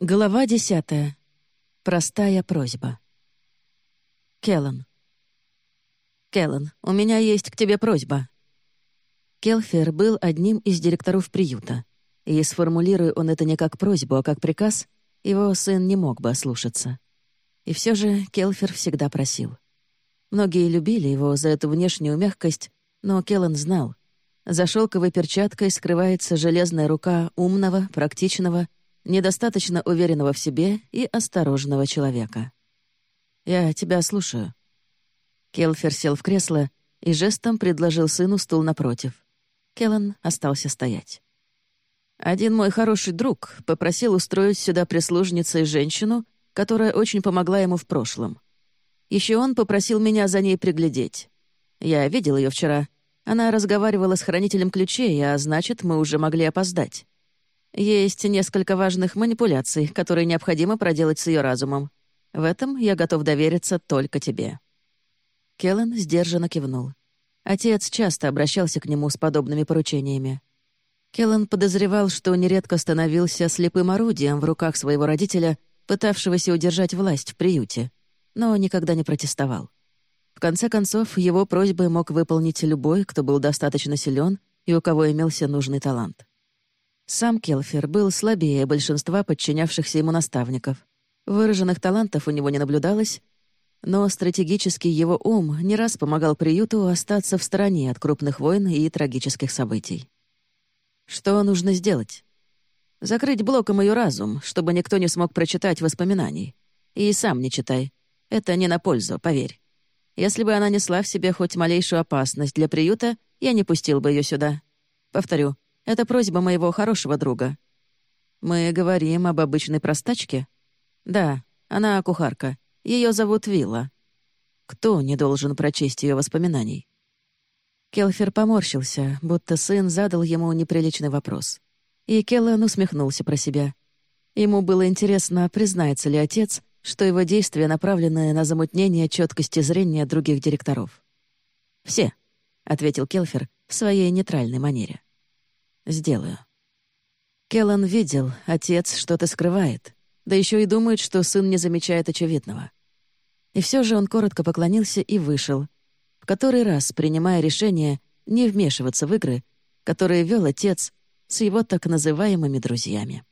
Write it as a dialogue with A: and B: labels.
A: Глава десятая. Простая просьба. Келлан. «Келлан, у меня есть к тебе просьба». Келфер был одним из директоров приюта, и, сформулируя он это не как просьбу, а как приказ, его сын не мог бы ослушаться. И все же Келфер всегда просил. Многие любили его за эту внешнюю мягкость, но Келлан знал, за шелковой перчаткой скрывается железная рука умного, практичного, недостаточно уверенного в себе и осторожного человека. «Я тебя слушаю». Келфер сел в кресло и жестом предложил сыну стул напротив. Келлан остался стоять. Один мой хороший друг попросил устроить сюда прислужницей женщину, которая очень помогла ему в прошлом. Еще он попросил меня за ней приглядеть. Я видел ее вчера. Она разговаривала с хранителем ключей, а значит, мы уже могли опоздать. Есть несколько важных манипуляций, которые необходимо проделать с ее разумом. В этом я готов довериться только тебе». Келлен сдержанно кивнул. Отец часто обращался к нему с подобными поручениями. Келлен подозревал, что нередко становился слепым орудием в руках своего родителя, пытавшегося удержать власть в приюте, но никогда не протестовал. В конце концов, его просьбы мог выполнить любой, кто был достаточно силен и у кого имелся нужный талант. Сам Келфер был слабее большинства подчинявшихся ему наставников. Выраженных талантов у него не наблюдалось, но стратегический его ум не раз помогал приюту остаться в стороне от крупных войн и трагических событий. Что нужно сделать? Закрыть блоком ее разум, чтобы никто не смог прочитать воспоминаний. И сам не читай. Это не на пользу, поверь. Если бы она несла в себе хоть малейшую опасность для приюта, я не пустил бы ее сюда. Повторю, это просьба моего хорошего друга. Мы говорим об обычной простачке? Да, она кухарка. Ее зовут Вилла. Кто не должен прочесть ее воспоминаний? Келфер поморщился, будто сын задал ему неприличный вопрос. И Келлан усмехнулся про себя. Ему было интересно, признается ли отец, что его действия направлены на замутнение четкости зрения других директоров. «Все», — ответил Келфер в своей нейтральной манере. Сделаю». Келлан видел, отец что-то скрывает, да еще и думает, что сын не замечает очевидного. И все же он коротко поклонился и вышел, в который раз принимая решение не вмешиваться в игры, которые вел отец с его так называемыми друзьями.